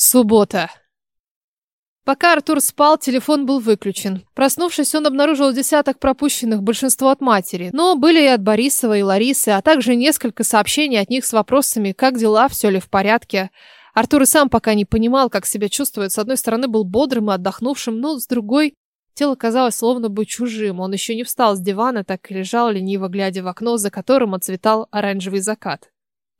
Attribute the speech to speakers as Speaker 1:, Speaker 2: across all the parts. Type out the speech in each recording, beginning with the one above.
Speaker 1: Суббота. Пока Артур спал, телефон был выключен. Проснувшись, он обнаружил десяток пропущенных, большинство от матери. Но были и от Борисова, и Ларисы, а также несколько сообщений от них с вопросами, как дела, все ли в порядке. Артур и сам пока не понимал, как себя чувствует. С одной стороны, был бодрым и отдохнувшим, но с другой... Тело казалось словно бы чужим. Он еще не встал с дивана, так и лежал, лениво глядя в окно, за которым отцветал оранжевый закат.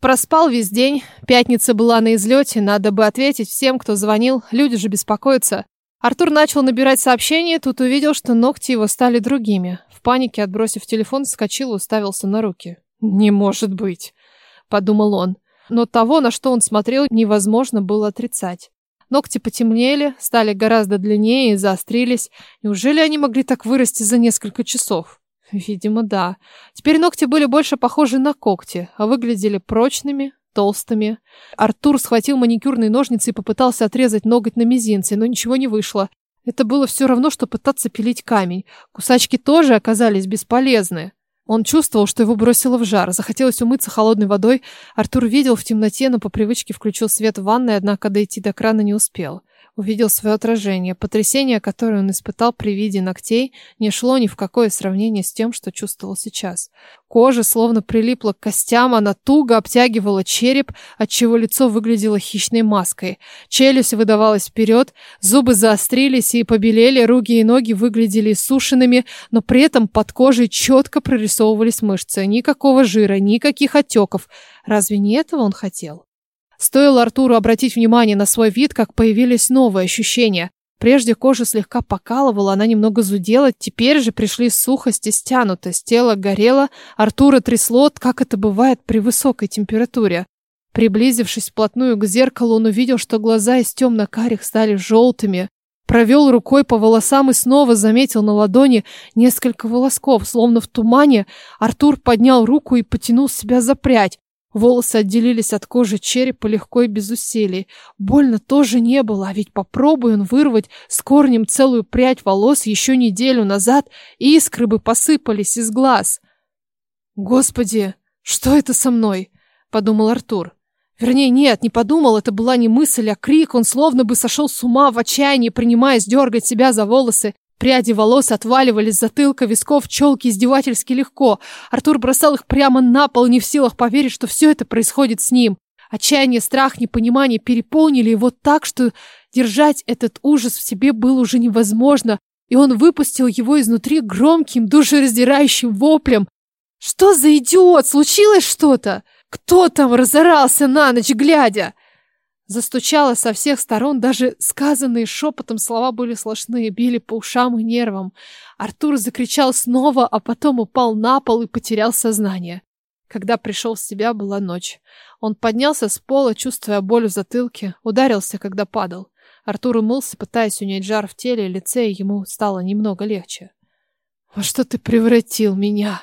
Speaker 1: Проспал весь день, пятница была на излете, надо бы ответить всем, кто звонил, люди же беспокоятся. Артур начал набирать сообщения, тут увидел, что ногти его стали другими. В панике, отбросив телефон, вскочил и уставился на руки. «Не может быть», — подумал он. Но того, на что он смотрел, невозможно было отрицать. Ногти потемнели, стали гораздо длиннее и заострились. Неужели они могли так вырасти за несколько часов? Видимо, да. Теперь ногти были больше похожи на когти, а выглядели прочными, толстыми. Артур схватил маникюрные ножницы и попытался отрезать ноготь на мизинце, но ничего не вышло. Это было все равно, что пытаться пилить камень. Кусачки тоже оказались бесполезны. Он чувствовал, что его бросило в жар. Захотелось умыться холодной водой. Артур видел в темноте, но по привычке включил свет в ванной, однако дойти до крана не успел увидел свое отражение. Потрясение, которое он испытал при виде ногтей, не шло ни в какое сравнение с тем, что чувствовал сейчас. Кожа словно прилипла к костям, она туго обтягивала череп, отчего лицо выглядело хищной маской. Челюсть выдавалась вперед, зубы заострились и побелели, руки и ноги выглядели иссушенными, но при этом под кожей четко прорисовывались мышцы. Никакого жира, никаких отеков. Разве не этого он хотел? Стоило Артуру обратить внимание на свой вид, как появились новые ощущения. Прежде кожа слегка покалывала, она немного зудела, теперь же пришли сухость и стянутость. Тело горело, Артура трясло, как это бывает при высокой температуре. Приблизившись вплотную к зеркалу, он увидел, что глаза из темно-карих стали желтыми. Провел рукой по волосам и снова заметил на ладони несколько волосков, словно в тумане. Артур поднял руку и потянул себя за прядь. Волосы отделились от кожи черепа легко и без усилий. Больно тоже не было, а ведь попробуй он вырвать с корнем целую прядь волос еще неделю назад, и искры бы посыпались из глаз. «Господи, что это со мной?» — подумал Артур. Вернее, нет, не подумал, это была не мысль, а крик. Он словно бы сошел с ума в отчаянии, принимаясь дергать себя за волосы. Пряди волос отваливались с затылка, висков, челки издевательски легко. Артур бросал их прямо на пол, не в силах поверить, что все это происходит с ним. Отчаяние, страх, непонимание переполнили его так, что держать этот ужас в себе было уже невозможно, и он выпустил его изнутри громким, душераздирающим воплем. «Что за идиот? Случилось что-то? Кто там разорался на ночь глядя?» Застучало со всех сторон, даже сказанные шепотом слова были слышны, били по ушам и нервам. Артур закричал снова, а потом упал на пол и потерял сознание. Когда пришел в себя, была ночь. Он поднялся с пола, чувствуя боль в затылке, ударился, когда падал. Артур умылся, пытаясь унять жар в теле и лице, и ему стало немного легче. «Во что ты превратил меня?»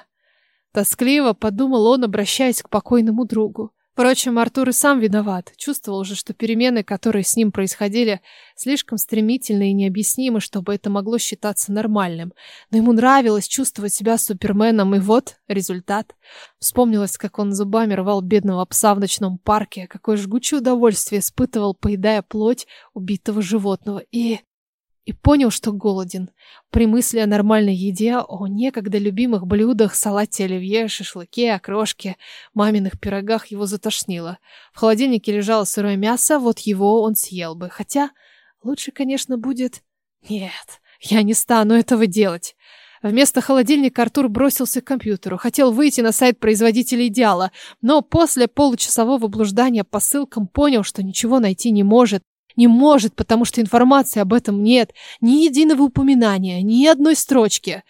Speaker 1: Тоскливо подумал он, обращаясь к покойному другу. Впрочем, Артур и сам виноват. Чувствовал же, что перемены, которые с ним происходили, слишком стремительны и необъяснимы, чтобы это могло считаться нормальным. Но ему нравилось чувствовать себя суперменом, и вот результат. Вспомнилось, как он зубами рвал бедного пса в ночном парке, какое жгучее удовольствие испытывал, поедая плоть убитого животного. И и понял, что голоден. При мысли о нормальной еде, о некогда любимых блюдах, салате оливье, шашлыке, окрошке, маминых пирогах его затошнило. В холодильнике лежало сырое мясо, вот его он съел бы. Хотя лучше, конечно, будет... Нет, я не стану этого делать. Вместо холодильника Артур бросился к компьютеру. Хотел выйти на сайт производителя «Идеала», но после получасового блуждания по ссылкам понял, что ничего найти не может. Не может, потому что информации об этом нет. Ни единого упоминания, ни одной строчки.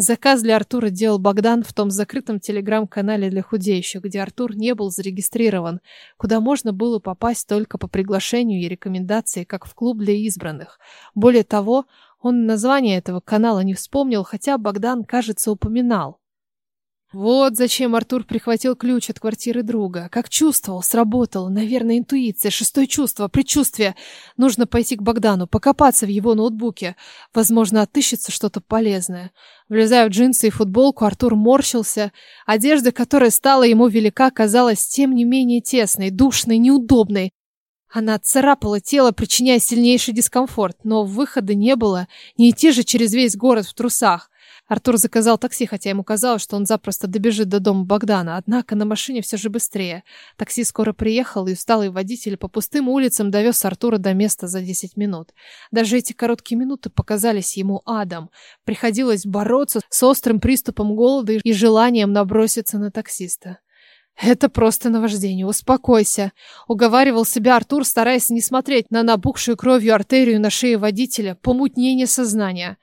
Speaker 1: Заказ для Артура делал Богдан в том закрытом телеграм-канале для худеющих, где Артур не был зарегистрирован, куда можно было попасть только по приглашению и рекомендации, как в клуб для избранных. Более того, он название этого канала не вспомнил, хотя Богдан, кажется, упоминал. Вот зачем Артур прихватил ключ от квартиры друга. Как чувствовал, сработало. Наверное, интуиция, шестое чувство, предчувствие. Нужно пойти к Богдану, покопаться в его ноутбуке. Возможно, отыщется что-то полезное. Влезая в джинсы и футболку, Артур морщился. Одежда, которая стала ему велика, казалась тем не менее тесной, душной, неудобной. Она царапала тело, причиняя сильнейший дискомфорт, но выхода не было, не идти же через весь город в трусах. Артур заказал такси, хотя ему казалось, что он запросто добежит до дома Богдана, однако на машине все же быстрее. Такси скоро приехал, и усталый водитель по пустым улицам довез Артура до места за 10 минут. Даже эти короткие минуты показались ему адом. Приходилось бороться с острым приступом голода и желанием наброситься на таксиста. «Это просто наваждение, успокойся», — уговаривал себя Артур, стараясь не смотреть на набухшую кровью артерию на шее водителя, помутнение сознания.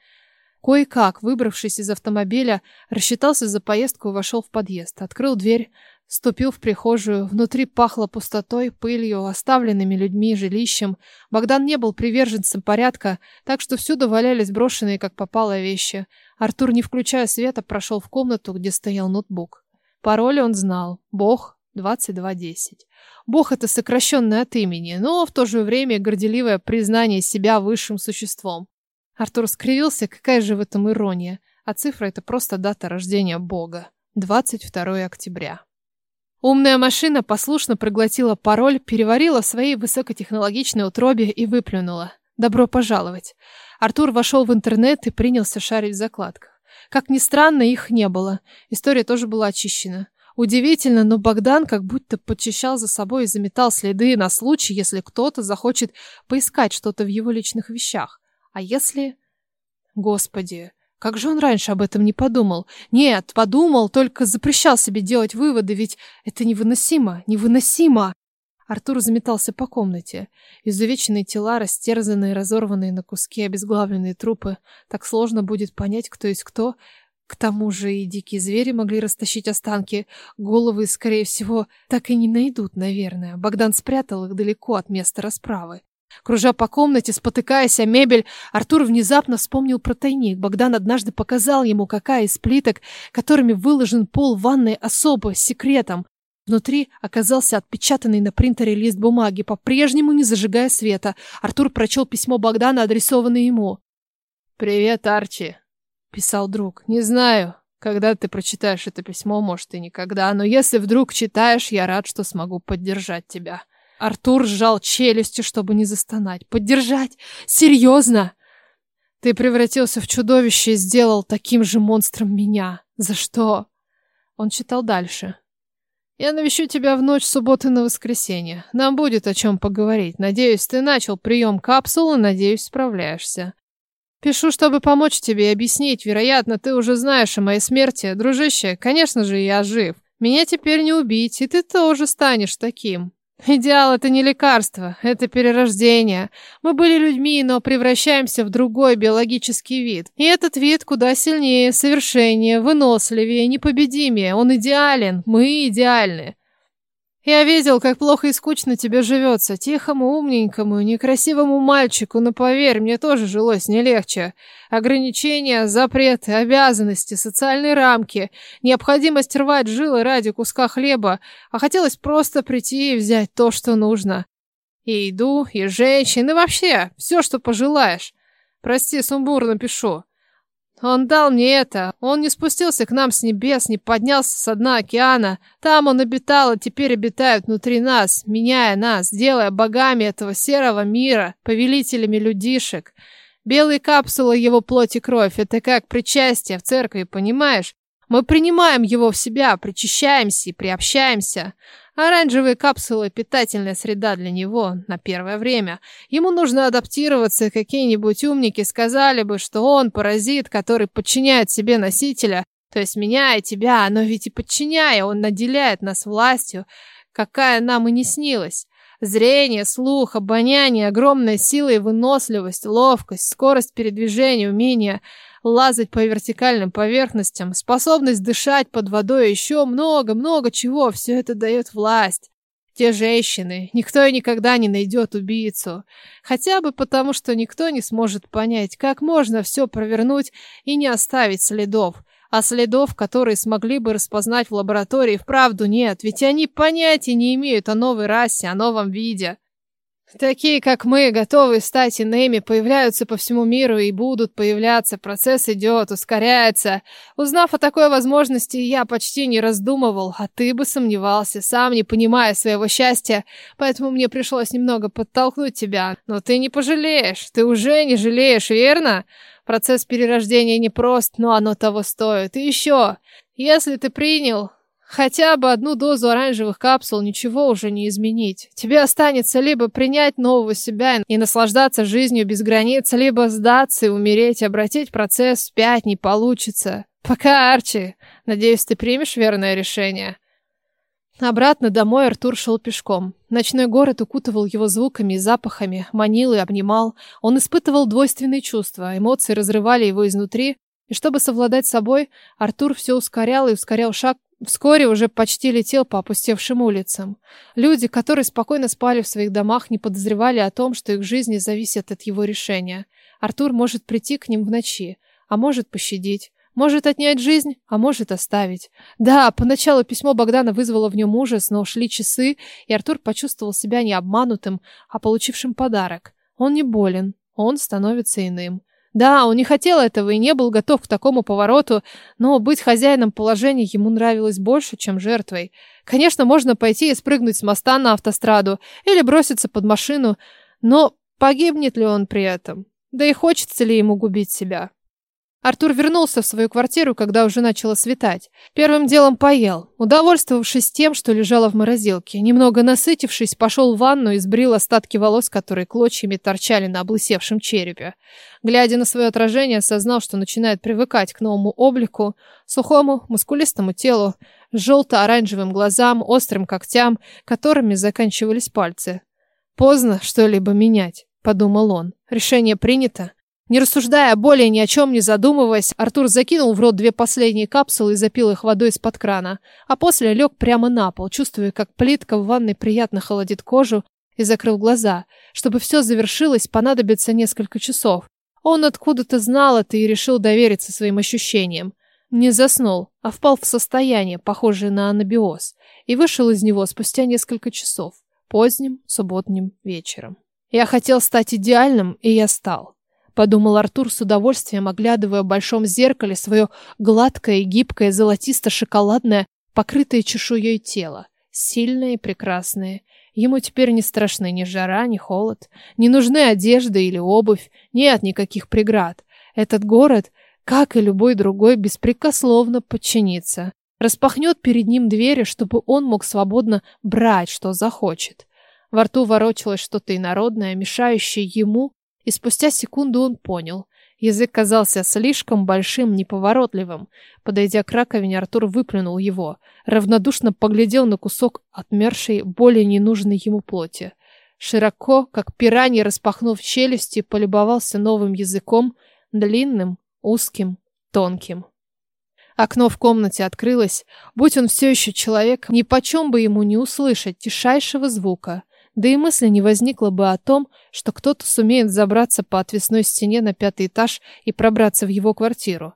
Speaker 1: Кое-как, выбравшись из автомобиля, рассчитался за поездку и вошел в подъезд. Открыл дверь, ступил в прихожую. Внутри пахло пустотой, пылью, оставленными людьми, жилищем. Богдан не был приверженцем порядка, так что всюду валялись брошенные, как попало, вещи. Артур, не включая света, прошел в комнату, где стоял ноутбук. Пароль он знал. Бог 2210. Бог это сокращенное от имени, но в то же время горделивое признание себя высшим существом. Артур скривился, какая же в этом ирония. А цифра это просто дата рождения Бога. 22 октября. Умная машина послушно проглотила пароль, переварила в своей высокотехнологичной утробе и выплюнула. Добро пожаловать. Артур вошел в интернет и принялся шарить в закладках. Как ни странно, их не было. История тоже была очищена. Удивительно, но Богдан как будто подчищал за собой и заметал следы на случай, если кто-то захочет поискать что-то в его личных вещах. А если... Господи, как же он раньше об этом не подумал? Нет, подумал, только запрещал себе делать выводы, ведь это невыносимо, невыносимо. Артур заметался по комнате. Изувеченные тела, растерзанные, разорванные на куски, обезглавленные трупы. Так сложно будет понять, кто есть кто. К тому же и дикие звери могли растащить останки. Головы, скорее всего, так и не найдут, наверное. Богдан спрятал их далеко от места расправы. Кружа по комнате, спотыкаясь о мебель, Артур внезапно вспомнил про тайник. Богдан однажды показал ему, какая из плиток, которыми выложен пол ванной особо, с секретом. Внутри оказался отпечатанный на принтере лист бумаги, по-прежнему не зажигая света. Артур прочел письмо Богдана, адресованное ему. «Привет, Арчи», — писал друг. «Не знаю, когда ты прочитаешь это письмо, может, и никогда, но если вдруг читаешь, я рад, что смогу поддержать тебя». Артур сжал челюсти, чтобы не застонать. «Поддержать? Серьезно?» «Ты превратился в чудовище и сделал таким же монстром меня. За что?» Он читал дальше. Я навещу тебя в ночь субботы на воскресенье. Нам будет о чем поговорить. Надеюсь, ты начал прием капсулы, надеюсь, справляешься. Пишу, чтобы помочь тебе и объяснить. Вероятно, ты уже знаешь о моей смерти. Дружище, конечно же, я жив. Меня теперь не убить, и ты тоже станешь таким. Идеал — это не лекарство, это перерождение. Мы были людьми, но превращаемся в другой биологический вид. И этот вид куда сильнее, совершеннее, выносливее, непобедимее. Он идеален, мы идеальны. Я видел, как плохо и скучно тебе живется, тихому, умненькому, некрасивому мальчику, но поверь, мне тоже жилось не легче. Ограничения, запреты, обязанности, социальные рамки, необходимость рвать жилы ради куска хлеба, а хотелось просто прийти и взять то, что нужно. И еду, и женщин, и вообще, все, что пожелаешь. Прости, сумбурно пишу. Он дал мне это. Он не спустился к нам с небес, не поднялся с дна океана. Там он обитал, и теперь обитает внутри нас, меняя нас, делая богами этого серого мира, повелителями людишек. Белые капсулы его плоть и кровь — это как причастие в церкви, понимаешь? Мы принимаем его в себя, причащаемся и приобщаемся. Оранжевые капсулы – питательная среда для него на первое время. Ему нужно адаптироваться, какие-нибудь умники сказали бы, что он паразит, который подчиняет себе носителя, то есть меня и тебя, но ведь и подчиняя, он наделяет нас властью, какая нам и не снилась. Зрение, слух, обоняние, огромная сила и выносливость, ловкость, скорость передвижения, умение – лазать по вертикальным поверхностям, способность дышать под водой, еще много-много чего. Все это дает власть. Те женщины. Никто и никогда не найдет убийцу. Хотя бы потому, что никто не сможет понять, как можно все провернуть и не оставить следов. А следов, которые смогли бы распознать в лаборатории, вправду нет, ведь они понятия не имеют о новой расе, о новом виде. Такие, как мы, готовые стать иными, появляются по всему миру и будут появляться. Процесс идет, ускоряется. Узнав о такой возможности, я почти не раздумывал, а ты бы сомневался, сам не понимая своего счастья, поэтому мне пришлось немного подтолкнуть тебя. Но ты не пожалеешь, ты уже не жалеешь, верно? Процесс перерождения непрост, но оно того стоит. И еще, если ты принял Хотя бы одну дозу оранжевых капсул ничего уже не изменить. Тебе останется либо принять нового себя и наслаждаться жизнью без границ, либо сдаться и умереть, обратить процесс вспять не получится. Пока, Арчи. Надеюсь, ты примешь верное решение. Обратно домой Артур шел пешком. Ночной город укутывал его звуками и запахами, манил и обнимал. Он испытывал двойственные чувства, эмоции разрывали его изнутри, и чтобы совладать с собой, Артур все ускорял и ускорял шаг Вскоре уже почти летел по опустевшим улицам. Люди, которые спокойно спали в своих домах, не подозревали о том, что их жизни зависят от его решения. Артур может прийти к ним в ночи, а может пощадить. Может отнять жизнь, а может оставить. Да, поначалу письмо Богдана вызвало в нем ужас, но ушли часы, и Артур почувствовал себя не обманутым, а получившим подарок. Он не болен, он становится иным. Да, он не хотел этого и не был готов к такому повороту, но быть хозяином положения ему нравилось больше, чем жертвой. Конечно, можно пойти и спрыгнуть с моста на автостраду или броситься под машину, но погибнет ли он при этом? Да и хочется ли ему губить себя? Артур вернулся в свою квартиру, когда уже начало светать. Первым делом поел, удовольствовавшись тем, что лежало в морозилке. Немного насытившись, пошел в ванну и сбрил остатки волос, которые клочьями торчали на облысевшем черепе. Глядя на свое отражение, осознал, что начинает привыкать к новому облику, сухому, мускулистому телу, желто-оранжевым глазам, острым когтям, которыми заканчивались пальцы. «Поздно что-либо менять», — подумал он. «Решение принято. Не рассуждая более ни о чем не задумываясь, Артур закинул в рот две последние капсулы и запил их водой из-под крана, а после лег прямо на пол, чувствуя, как плитка в ванной приятно холодит кожу, и закрыл глаза. Чтобы все завершилось, понадобится несколько часов. Он откуда-то знал это и решил довериться своим ощущениям. Не заснул, а впал в состояние, похожее на анабиоз, и вышел из него спустя несколько часов, поздним субботним вечером. Я хотел стать идеальным, и я стал подумал Артур с удовольствием, оглядывая в большом зеркале свое гладкое гибкое золотисто-шоколадное, покрытое чешуей тело. Сильное и прекрасное. Ему теперь не страшны ни жара, ни холод. Не нужны одежда или обувь. Нет никаких преград. Этот город, как и любой другой, беспрекословно подчинится. Распахнет перед ним двери, чтобы он мог свободно брать, что захочет. Во рту ворочалось что-то инородное, мешающее ему и спустя секунду он понял. Язык казался слишком большим, неповоротливым. Подойдя к раковине, Артур выплюнул его. Равнодушно поглядел на кусок отмершей, более ненужной ему плоти. Широко, как пиранья, распахнув челюсти, полюбовался новым языком, длинным, узким, тонким. Окно в комнате открылось. Будь он все еще человек, ни почем бы ему не услышать тишайшего звука — да и мысли не возникло бы о том, что кто-то сумеет забраться по отвесной стене на пятый этаж и пробраться в его квартиру.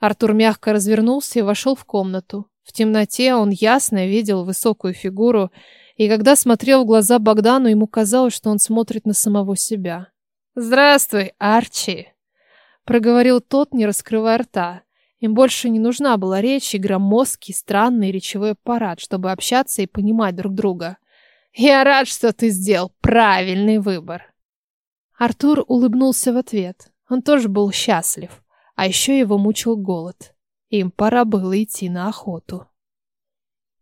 Speaker 1: Артур мягко развернулся и вошел в комнату. В темноте он ясно видел высокую фигуру, и когда смотрел в глаза Богдану, ему казалось, что он смотрит на самого себя. «Здравствуй, Арчи!» — проговорил тот, не раскрывая рта. Им больше не нужна была речь и громоздкий, странный речевой аппарат, чтобы общаться и понимать друг друга. Я рад, что ты сделал правильный выбор. Артур улыбнулся в ответ. Он тоже был счастлив. А еще его мучил голод. Им пора было идти на охоту.